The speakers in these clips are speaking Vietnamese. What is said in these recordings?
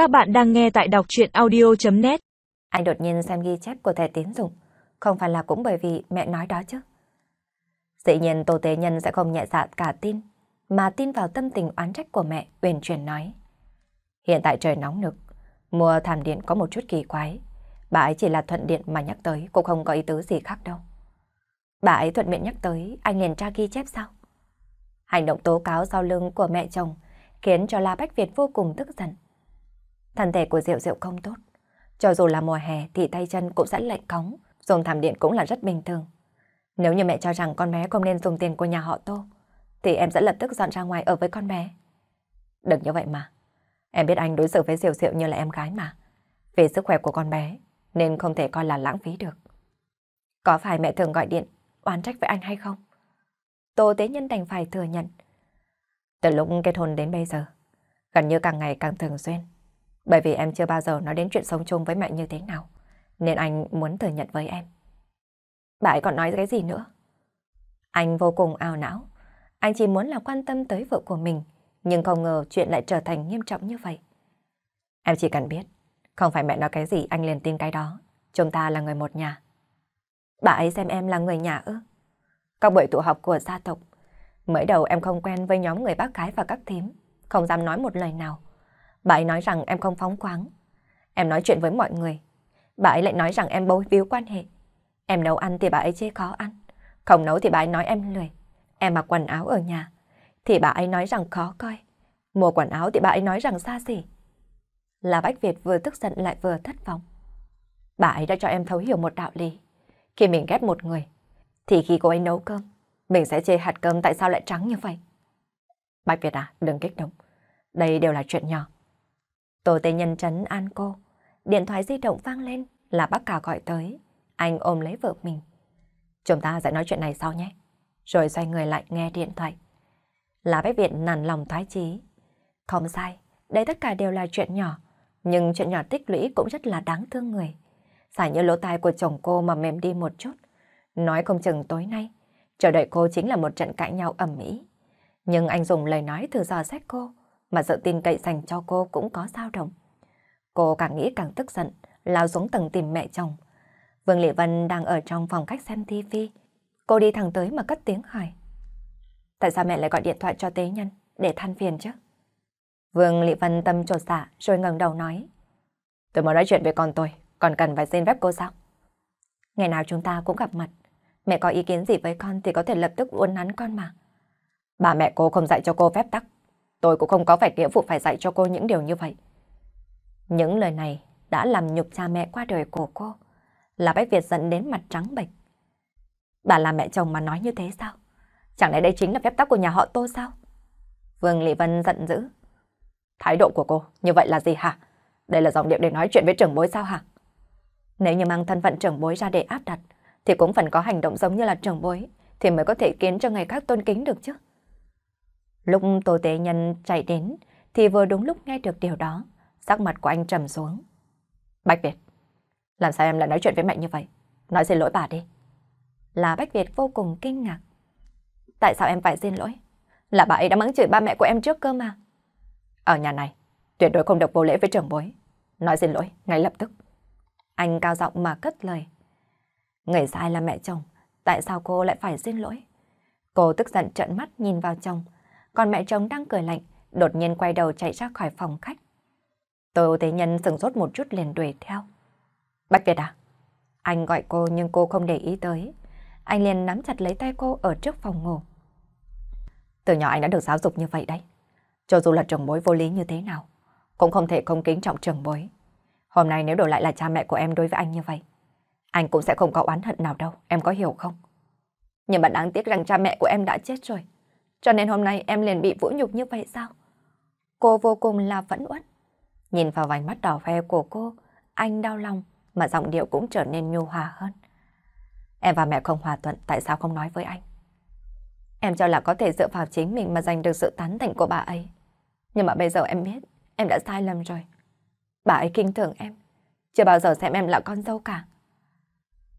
Các bạn đang nghe tại đọc chuyện audio.net Anh đột nhiên xem ghi chép của thẻ tín dụng, không phải là cũng bởi vì mẹ nói đó chứ. Dĩ nhiên Tô Tế Nhân sẽ không nhẹ dạ cả tin, mà tin vào tâm tình oán trách của mẹ, uyển chuyển nói. Hiện tại trời nóng nực, mùa thảm điện có một chút kỳ quái. Bà ấy chỉ là thuận điện mà nhắc tới, cũng không có ý tứ gì khác đâu. Bà ấy thuận miệng nhắc tới, anh liền tra ghi chép sao? Hành động tố cáo sau lưng của mẹ chồng khiến cho La Bách Việt vô cùng tức giận. Thân thể của Diệu Diệu không tốt. Cho dù là mùa hè thì tay chân cũng sẽ lạnh cóng, dùng thảm điện cũng là rất bình thường. Nếu như mẹ cho rằng con bé không nên dùng tiền của nhà họ Tô, thì em sẽ lập tức dọn ra ngoài ở với con bé. Đừng như vậy mà. Em biết anh đối xử với Diệu Diệu như là em gái mà. Vì sức khỏe của con bé, nên không thể coi là lãng phí được. Có phải mẹ thường gọi điện, oán trách với anh hay không? Tô Tế Nhân đành phải thừa nhận. Từ lúc kết hôn đến bây giờ, gần như càng ngày càng thường xuyên. Bởi vì em chưa bao giờ nói đến chuyện sống chung với mẹ như thế nào, nên anh muốn thừa nhận với em. Bà ấy còn nói cái gì nữa? Anh vô cùng ao não. Anh chỉ muốn là quan tâm tới vợ của mình, nhưng không ngờ chuyện lại trở thành nghiêm trọng như vậy. Em chỉ cần biết, không phải mẹ nói cái gì anh liền tin cái đó. Chúng ta là người một nhà. Bà ấy xem em là người nhà ư? Các buổi tụ họp của gia tộc, mới đầu em không quen với nhóm người bác gái và các thím, không dám nói một lời nào. Bà ấy nói rằng em không phóng khoáng. Em nói chuyện với mọi người. Bà ấy lại nói rằng em bối víu quan hệ. Em nấu ăn thì bà ấy chê khó ăn. Không nấu thì bà ấy nói em lười. Em mặc quần áo ở nhà. Thì bà ấy nói rằng khó coi. Mua quần áo thì bà ấy nói rằng xa xỉ. Là Bách Việt vừa tức giận lại vừa thất vọng. Bà ấy đã cho em thấu hiểu một đạo lý. Khi mình ghét một người, thì khi cô ấy nấu cơm, mình sẽ chê hạt cơm tại sao lại trắng như vậy. Bách Việt à, đừng kích động. Đây đều là chuyện nhỏ. Tô Tê Nhân trấn an cô. Điện thoại di động vang lên là bác cả gọi tới. Anh ôm lấy vợ mình. Chúng ta sẽ nói chuyện này sau nhé. Rồi xoay người lại nghe điện thoại. Là bác Việt nản lòng thoái chí. Không sai, đây tất cả đều là chuyện nhỏ. Nhưng chuyện nhỏ tích lũy cũng rất là đáng thương người. Giải như lỗ tai của chồng cô mà mềm đi một chút. Nói không chừng tối nay, chờ đợi cô chính là một trận cãi nhau ẩm mỹ. Nhưng anh dùng lời nói thử dò xét cô, mà sự tin cậy dành cho cô cũng có dao động. Cô càng nghĩ càng tức giận, lao xuống tầng tìm mẹ chồng. Vương Lệ Vân đang ở trong phòng khách xem TV. Cô đi thẳng tới mà cất tiếng hỏi. Tại sao mẹ lại gọi điện thoại cho tế nhân để than phiền chứ? Vương Lệ Vân tâm trột dạ rồi ngẩng đầu nói. Tôi muốn nói chuyện với con tôi, còn cần phải xin phép cô sao? Ngày nào chúng ta cũng gặp mặt. Mẹ có ý kiến gì với con thì có thể lập tức uốn nắn con mà. Bà mẹ cô không dạy cho cô phép tắc. Tôi cũng không có phải nghĩa vụ phải dạy cho cô những điều như vậy. Những lời này đã làm nhục cha mẹ qua đời của cô. Là Bách Việt dẫn đến mặt trắng bệch. Bà là mẹ chồng mà nói như thế sao? Chẳng lẽ đây chính là phép tắc của nhà họ Tô sao? Vương Lị Vân giận dữ. Thái độ của cô như vậy là gì hả? Đây là giọng điệu để nói chuyện với trưởng bối sao hả? Nếu như mang thân phận trưởng bối ra để áp đặt, thì cũng phần có hành động giống như là trưởng bối, thì mới có thể khiến cho người khác tôn kính được chứ. Lúc Tô Tế Nhân chạy đến, thì vừa đúng lúc nghe được điều đó, sắc mặt của anh trầm xuống. Bách Việt, làm sao em lại nói chuyện với mẹ như vậy? Nói xin lỗi bà đi. Là Bách Việt vô cùng kinh ngạc. Tại sao em phải xin lỗi? Là bà ấy đã mắng chửi ba mẹ của em trước cơ mà. Ở nhà này, tuyệt đối không được vô lễ với trưởng bối. Nói xin lỗi, ngay lập tức. Anh cao giọng mà cất lời. Người sai là mẹ chồng, tại sao cô lại phải xin lỗi? Cô tức giận trợn mắt nhìn vào chồng, còn mẹ chồng đang cười lạnh, đột nhiên quay đầu chạy ra khỏi phòng khách. Tô Thế Nhân sừng sốt một chút liền đuổi theo. Bạch Việt à? Anh gọi cô nhưng cô không để ý tới. Anh liền nắm chặt lấy tay cô ở trước phòng ngủ. Từ nhỏ anh đã được giáo dục như vậy đấy. Cho dù là trưởng bối vô lý như thế nào, cũng không thể không kính trọng trưởng bối. Hôm nay nếu đổi lại là cha mẹ của em đối với anh như vậy, anh cũng sẽ không có oán hận nào đâu, em có hiểu không? Nhưng mà đáng tiếc rằng cha mẹ của em đã chết rồi. Cho nên hôm nay em liền bị vũ nhục như vậy sao? Cô vô cùng là vẫn uất. Nhìn vào vành mắt đỏ hoe của cô, anh đau lòng mà giọng điệu cũng trở nên nhu hòa hơn. Em và mẹ không hòa thuận, tại sao không nói với anh? Em cho là có thể dựa vào chính mình mà giành được sự tán thành của bà ấy. Nhưng mà bây giờ em biết, em đã sai lầm rồi. Bà ấy kinh thường em, chưa bao giờ xem em là con dâu cả.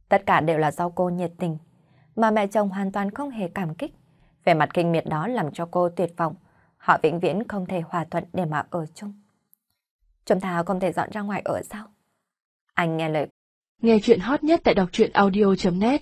Tất cả đều là do cô nhiệt tình, mà mẹ chồng hoàn toàn không hề cảm kích. Về mặt kinh miệt đó làm cho cô tuyệt vọng. Họ vĩnh viễn không thể hòa thuận để mà ở chung. Chúng ta không thể dọn ra ngoài ở sao? Anh nghe lời. Nghe chuyện hot nhất tại đọc truyện audio.net